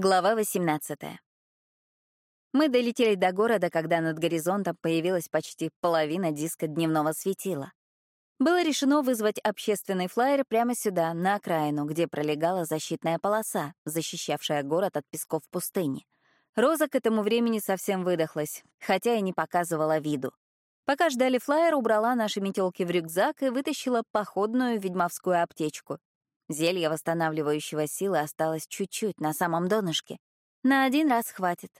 Глава 18. Мы долетели до города, когда над горизонтом появилась почти половина диска дневного светила. Было решено вызвать общественный флайер прямо сюда, на окраину, где пролегала защитная полоса, защищавшая город от песков пустыни. Роза к этому времени совсем выдохлась, хотя и не показывала виду. Пока ждали флайер, убрала наши метелки в рюкзак и вытащила походную ведьмовскую аптечку. Зелья восстанавливающего силы осталось чуть-чуть на самом донышке. На один раз хватит.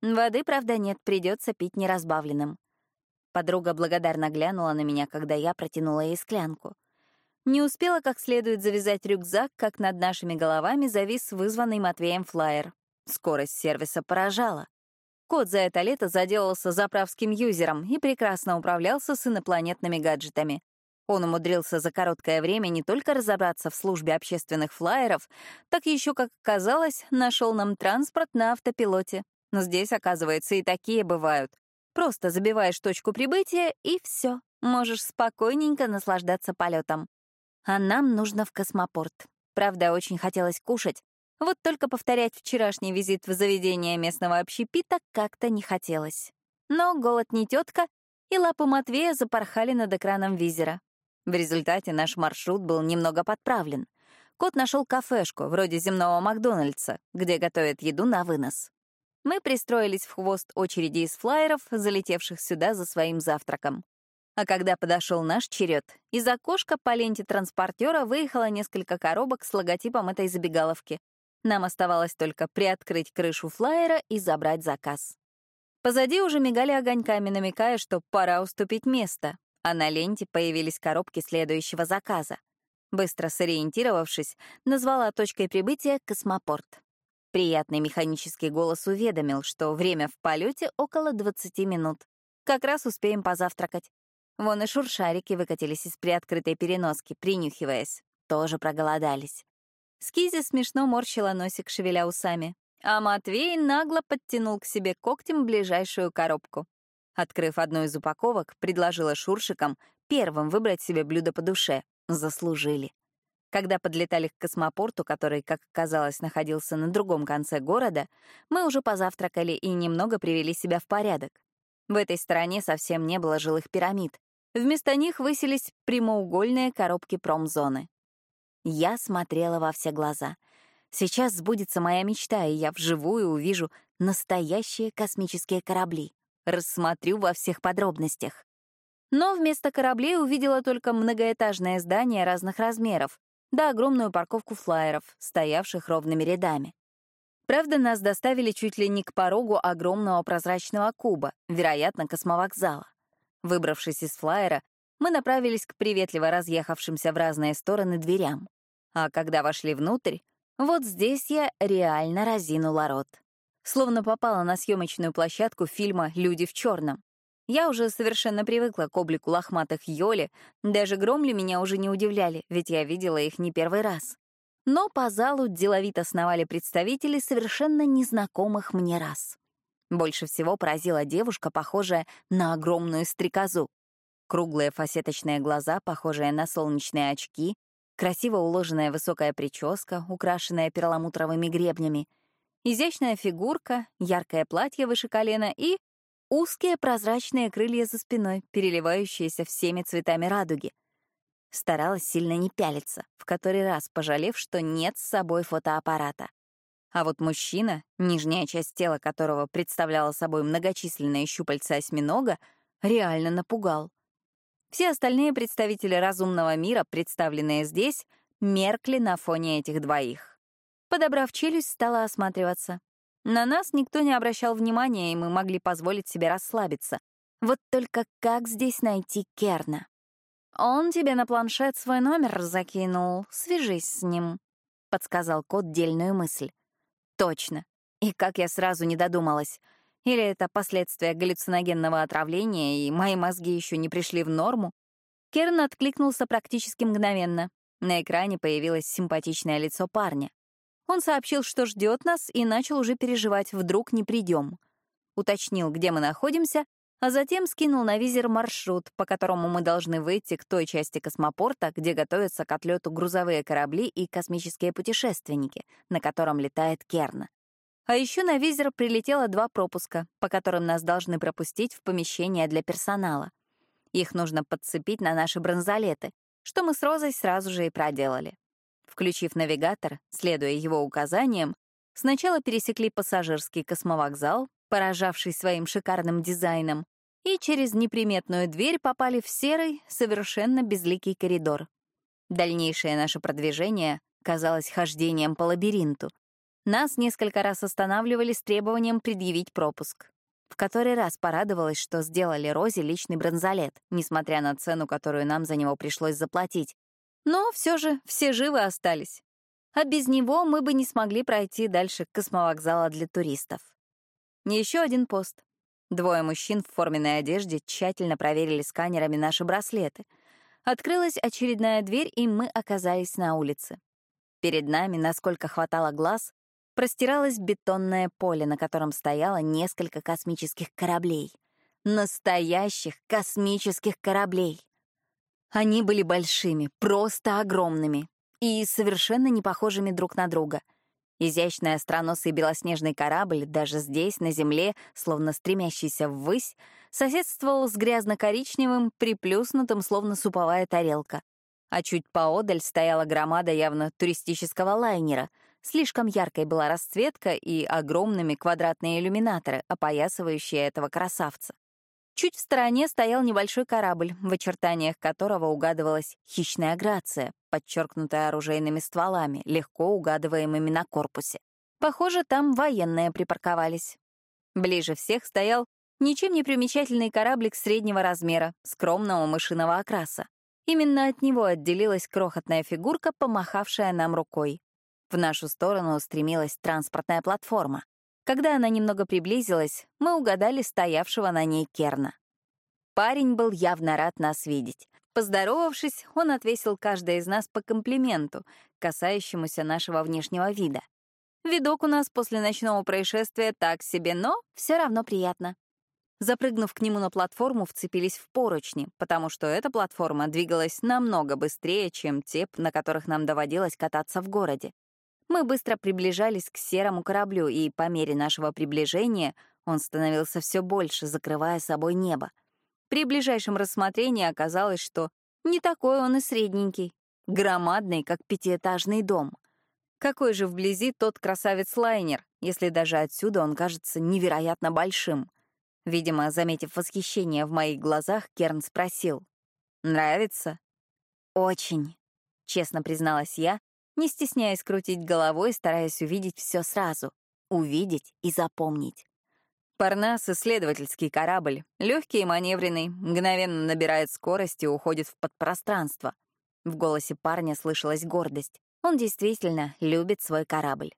Воды, правда, нет, придется пить неразбавленным. Подруга благодарно глянула на меня, когда я протянула ей склянку. Не успела как следует завязать рюкзак, как над нашими головами завис вызванный Матвеем флайер. Скорость сервиса поражала. Кот за это лето заделался заправским юзером и прекрасно управлялся с инопланетными гаджетами. Он умудрился за короткое время не только разобраться в службе общественных флайеров, так еще, как оказалось, нашел нам транспорт на автопилоте. Но здесь, оказывается, и такие бывают. Просто забиваешь точку прибытия, и все. Можешь спокойненько наслаждаться полетом. А нам нужно в космопорт. Правда, очень хотелось кушать. Вот только повторять вчерашний визит в заведение местного общепита как-то не хотелось. Но голод не тетка, и лапы Матвея запорхали над экраном визера. В результате наш маршрут был немного подправлен. Кот нашел кафешку, вроде земного Макдональдса, где готовят еду на вынос. Мы пристроились в хвост очереди из флайеров, залетевших сюда за своим завтраком. А когда подошел наш черед, из окошка по ленте транспортера выехало несколько коробок с логотипом этой забегаловки. Нам оставалось только приоткрыть крышу флайера и забрать заказ. Позади уже мигали огоньками, намекая, что пора уступить место, а на ленте появились коробки следующего заказа. Быстро сориентировавшись, назвала точкой прибытия космопорт. Приятный механический голос уведомил, что время в полете около 20 минут. Как раз успеем позавтракать. Вон и шуршарики выкатились из приоткрытой переноски, принюхиваясь. Тоже проголодались. Скизи смешно морщила носик, шевеля усами, а Матвей нагло подтянул к себе когтем ближайшую коробку. Открыв одну из упаковок, предложила шуршикам первым выбрать себе блюдо по душе. Заслужили. Когда подлетали к космопорту, который, как оказалось, находился на другом конце города, мы уже позавтракали и немного привели себя в порядок. В этой стороне совсем не было жилых пирамид. Вместо них высились прямоугольные коробки промзоны. Я смотрела во все глаза. Сейчас сбудется моя мечта, и я вживую увижу настоящие космические корабли рассмотрю во всех подробностях. Но вместо кораблей увидела только многоэтажное здание разных размеров, да огромную парковку флайеров, стоявших ровными рядами. Правда, нас доставили чуть ли не к порогу огромного прозрачного куба, вероятно, космовокзала. Выбравшись из флайера, мы направились к приветливо разъехавшимся в разные стороны дверям. А когда вошли внутрь, вот здесь я реально разинула рот словно попала на съемочную площадку фильма «Люди в черном». Я уже совершенно привыкла к облику лохматых Йоли, даже громли меня уже не удивляли, ведь я видела их не первый раз. Но по залу деловито сновали представители совершенно незнакомых мне раз. Больше всего поразила девушка, похожая на огромную стрекозу. Круглые фасеточные глаза, похожие на солнечные очки, красиво уложенная высокая прическа, украшенная перламутровыми гребнями — изящная фигурка, яркое платье выше колена и узкие прозрачные крылья за спиной, переливающиеся всеми цветами радуги. Старалась сильно не пялиться, в который раз пожалев, что нет с собой фотоаппарата. А вот мужчина, нижняя часть тела которого представляла собой многочисленные щупальца осьминога, реально напугал. Все остальные представители разумного мира, представленные здесь, меркли на фоне этих двоих. Подобрав челюсть, стала осматриваться. На нас никто не обращал внимания, и мы могли позволить себе расслабиться. Вот только как здесь найти Керна? «Он тебе на планшет свой номер закинул. Свяжись с ним», — подсказал кот дельную мысль. «Точно. И как я сразу не додумалась. Или это последствия галлюциногенного отравления, и мои мозги еще не пришли в норму?» Керн откликнулся практически мгновенно. На экране появилось симпатичное лицо парня. Он сообщил, что ждет нас, и начал уже переживать, вдруг не придем. Уточнил, где мы находимся, а затем скинул на визер маршрут, по которому мы должны выйти к той части космопорта, где готовятся к отлету грузовые корабли и космические путешественники, на котором летает Керна. А еще на визер прилетело два пропуска, по которым нас должны пропустить в помещение для персонала. Их нужно подцепить на наши бронзолеты, что мы с Розой сразу же и проделали. Включив навигатор, следуя его указаниям, сначала пересекли пассажирский космовокзал, поражавший своим шикарным дизайном, и через неприметную дверь попали в серый, совершенно безликий коридор. Дальнейшее наше продвижение казалось хождением по лабиринту. Нас несколько раз останавливали с требованием предъявить пропуск. В который раз порадовалась, что сделали Розе личный бронзолет, несмотря на цену, которую нам за него пришлось заплатить. Но все же все живы остались. А без него мы бы не смогли пройти дальше космовокзала для туристов. Еще один пост. Двое мужчин в форменной одежде тщательно проверили сканерами наши браслеты. Открылась очередная дверь, и мы оказались на улице. Перед нами, насколько хватало глаз, простиралось бетонное поле, на котором стояло несколько космических кораблей. Настоящих космических кораблей. Они были большими, просто огромными и совершенно не похожими друг на друга — Изящный остроносый белоснежный корабль, даже здесь, на земле, словно стремящийся ввысь, соседствовал с грязно-коричневым, приплюснутым, словно суповая тарелка. А чуть поодаль стояла громада явно туристического лайнера. Слишком яркой была расцветка и огромными квадратные иллюминаторы, опоясывающие этого красавца. Чуть в стороне стоял небольшой корабль, в очертаниях которого угадывалась хищная грация, подчеркнутая оружейными стволами, легко угадываемыми на корпусе. Похоже, там военные припарковались. Ближе всех стоял ничем не примечательный кораблик среднего размера, скромного мышиного окраса. Именно от него отделилась крохотная фигурка, помахавшая нам рукой. В нашу сторону устремилась транспортная платформа. Когда она немного приблизилась, мы угадали стоявшего на ней Керна. Парень был явно рад нас видеть. Поздоровавшись, он отвесил каждой из нас по комплименту, касающемуся нашего внешнего вида. Видок у нас после ночного происшествия так себе, но все равно приятно. Запрыгнув к нему на платформу, вцепились в поручни, потому что эта платформа двигалась намного быстрее, чем те, на которых нам доводилось кататься в городе. Мы быстро приближались к серому кораблю, и по мере нашего приближения он становился все больше, закрывая собой небо. При ближайшем рассмотрении оказалось, что не такой он и средненький, громадный, как пятиэтажный дом. Какой же вблизи тот красавец-лайнер, если даже отсюда он кажется невероятно большим? Видимо, заметив восхищение в моих глазах, Керн спросил. «Нравится?» «Очень», — честно призналась я, не стесняясь крутить головой, стараясь увидеть все сразу, увидеть и запомнить. Парнас — исследовательский корабль, легкий и маневренный, мгновенно набирает скорость и уходит в подпространство. В голосе парня слышалась гордость. Он действительно любит свой корабль.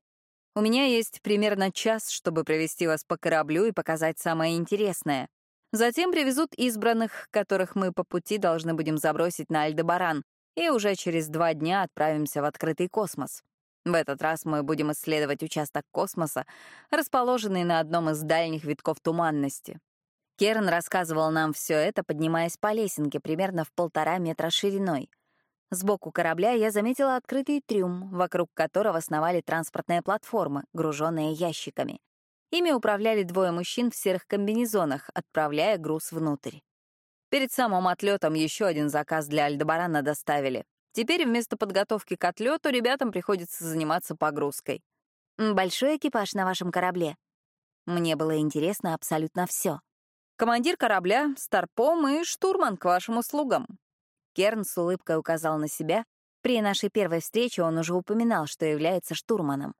У меня есть примерно час, чтобы провести вас по кораблю и показать самое интересное. Затем привезут избранных, которых мы по пути должны будем забросить на Альдебаран, и уже через два дня отправимся в открытый космос. В этот раз мы будем исследовать участок космоса, расположенный на одном из дальних витков туманности. Керн рассказывал нам все это, поднимаясь по лесенке примерно в полтора метра шириной. Сбоку корабля я заметила открытый трюм, вокруг которого сновали транспортные платформы, груженные ящиками. Ими управляли двое мужчин в серых комбинезонах, отправляя груз внутрь. Перед самым отлетом еще один заказ для Альдебарана доставили. Теперь вместо подготовки к отлету ребятам приходится заниматься погрузкой. Большой экипаж на вашем корабле. Мне было интересно абсолютно все. Командир корабля, старпом и штурман к вашим услугам. Керн с улыбкой указал на себя. При нашей первой встрече он уже упоминал, что является штурманом.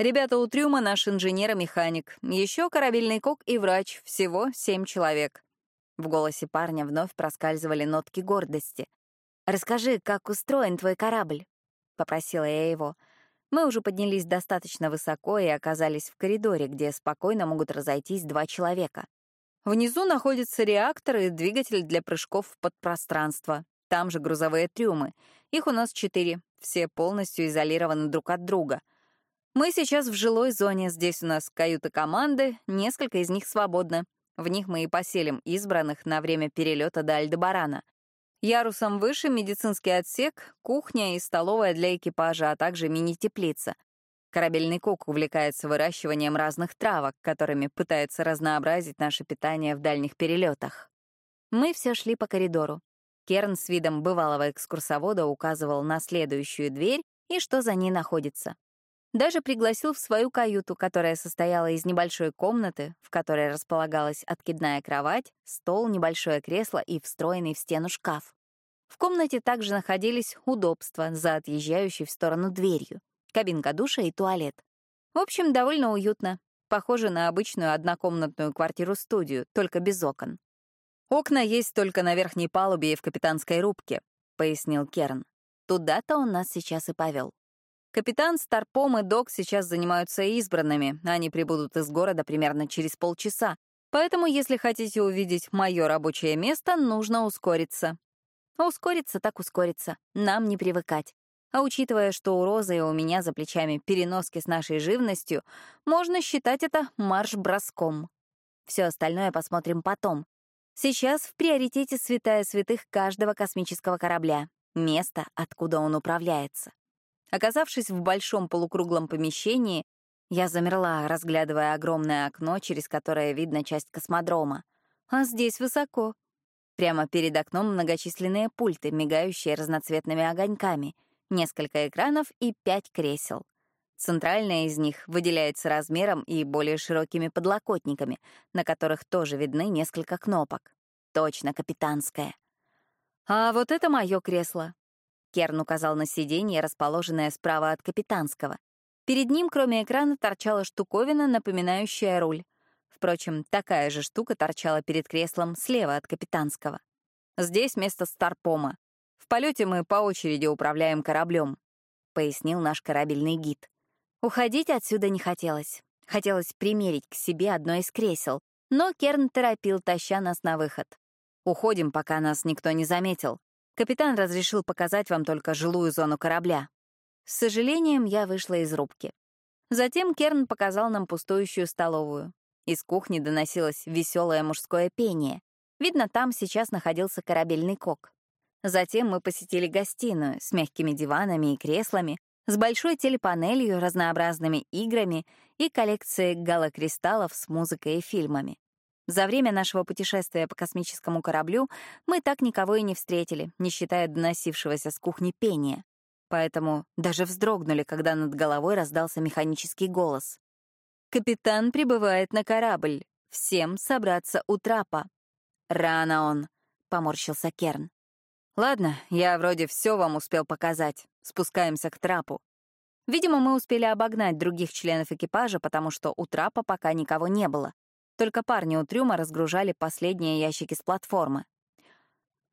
Ребята у трюма наш инженер-механик, еще корабельный кок и врач, всего семь человек. В голосе парня вновь проскальзывали нотки гордости. «Расскажи, как устроен твой корабль?» — попросила я его. Мы уже поднялись достаточно высоко и оказались в коридоре, где спокойно могут разойтись два человека. Внизу находится реактор и двигатель для прыжков в подпространство. Там же грузовые трюмы. Их у нас четыре, все полностью изолированы друг от друга. Мы сейчас в жилой зоне, здесь у нас каюты команды, несколько из них свободны. В них мы и поселим избранных на время перелета до Альдебарана. Ярусом выше медицинский отсек, кухня и столовая для экипажа, а также мини-теплица. Корабельный кок увлекается выращиванием разных травок, которыми пытается разнообразить наше питание в дальних перелетах. Мы все шли по коридору. Керн с видом бывалого экскурсовода указывал на следующую дверь и что за ней находится. Даже пригласил в свою каюту, которая состояла из небольшой комнаты, в которой располагалась откидная кровать, стол, небольшое кресло и встроенный в стену шкаф. В комнате также находились удобства за отъезжающей в сторону дверью кабинка душа и туалет. В общем, довольно уютно. Похоже на обычную однокомнатную квартиру-студию, только без окон. «Окна есть только на верхней палубе и в капитанской рубке», — пояснил Керн. Туда-то он нас сейчас и повел. Капитан, Старпом и Док сейчас занимаются избранными, они прибудут из города примерно через полчаса, поэтому, если хотите увидеть мое рабочее место, нужно ускориться. Ускориться так ускориться, нам не привыкать. А учитывая, что у Розы и у меня за плечами переноски с нашей живностью, можно считать это марш-броском. Все остальное посмотрим потом. Сейчас в приоритете святая святых каждого космического корабля — место, откуда он управляется. Оказавшись в большом полукруглом помещении, я замерла, разглядывая огромное окно, через которое видно часть космодрома. А здесь высоко. Прямо перед окном многочисленные пульты, мигающие разноцветными огоньками — несколько экранов и пять кресел. Центральное из них выделяется размером и более широкими подлокотниками, на которых тоже видны несколько кнопок. Точно капитанское. «А вот это мое кресло», — Керн указал на сиденье, расположенное справа от капитанского. Перед ним, кроме экрана, торчала штуковина, напоминающая руль. Впрочем, такая же штука торчала перед креслом слева от капитанского. Здесь место Старпома. В полете мы по очереди управляем кораблем», — пояснил наш корабельный гид. Уходить отсюда не хотелось. Хотелось примерить к себе одно из кресел, но Керн торопил, таща нас на выход. «Уходим, пока нас никто не заметил. Капитан разрешил показать вам только жилую зону корабля». С сожалением, я вышла из рубки. Затем Керн показал нам пустующую столовую. Из кухни доносилось веселое мужское пение. Видно, там сейчас находился корабельный кок. Затем мы посетили гостиную с мягкими диванами и креслами, с большой телепанелью, разнообразными играми и коллекцией галокристаллов с музыкой и фильмами. За время нашего путешествия по космическому кораблю мы так никого и не встретили, не считая доносившегося с кухни пения. Поэтому даже вздрогнули, когда над головой раздался механический голос. «Капитан прибывает на корабль. Всем собраться у трапа». «Рано он», — поморщился Керн. Ладно, я вроде все вам успел показать. Спускаемся к трапу. Видимо, мы успели обогнать других членов экипажа, потому что у трапа пока никого не было. Только парни у трюма разгружали последние ящики с платформы.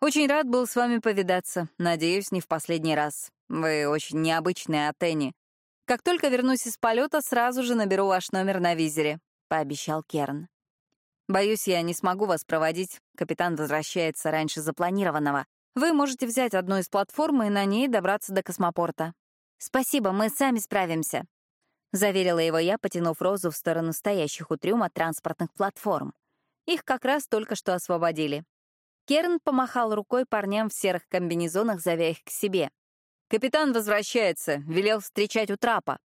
«Очень рад был с вами повидаться. Надеюсь, не в последний раз. Вы очень необычные, Атени. Как только вернусь из полета, сразу же наберу ваш номер на визере», — пообещал Керн. «Боюсь, я не смогу вас проводить. Капитан возвращается раньше запланированного. Вы можете взять одну из платформ и на ней добраться до космопорта. Спасибо, мы сами справимся. Заверила его я, потянув Розу в сторону стоящих у трюма транспортных платформ. Их как раз только что освободили. Керн помахал рукой парням в серых комбинезонах, зовя их к себе. «Капитан возвращается, велел встречать у трапа».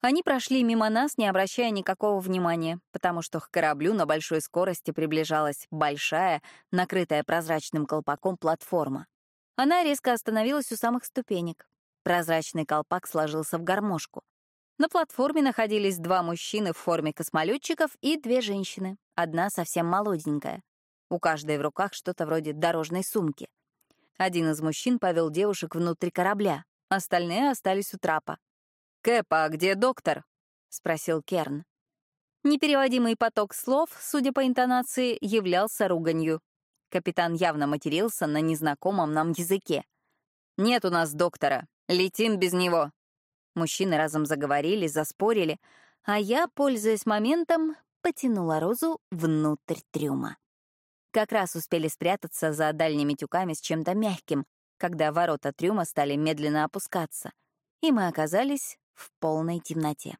Они прошли мимо нас, не обращая никакого внимания, потому что к кораблю на большой скорости приближалась большая, накрытая прозрачным колпаком платформа. Она резко остановилась у самых ступенек. Прозрачный колпак сложился в гармошку. На платформе находились два мужчины в форме космолетчиков и две женщины, одна совсем молоденькая. У каждой в руках что-то вроде дорожной сумки. Один из мужчин повел девушек внутрь корабля, остальные остались у трапа. «Кэпа, а где доктор?» — спросил Керн. Непереводимый поток слов, судя по интонации, являлся руганью. Капитан явно матерился на незнакомом нам языке. «Нет у нас доктора. Летим без него». Мужчины разом заговорили, заспорили, а я, пользуясь моментом, потянула Розу внутрь трюма. Как раз успели спрятаться за дальними тюками с чем-то мягким, когда ворота трюма стали медленно опускаться, и мы оказались в полной темноте.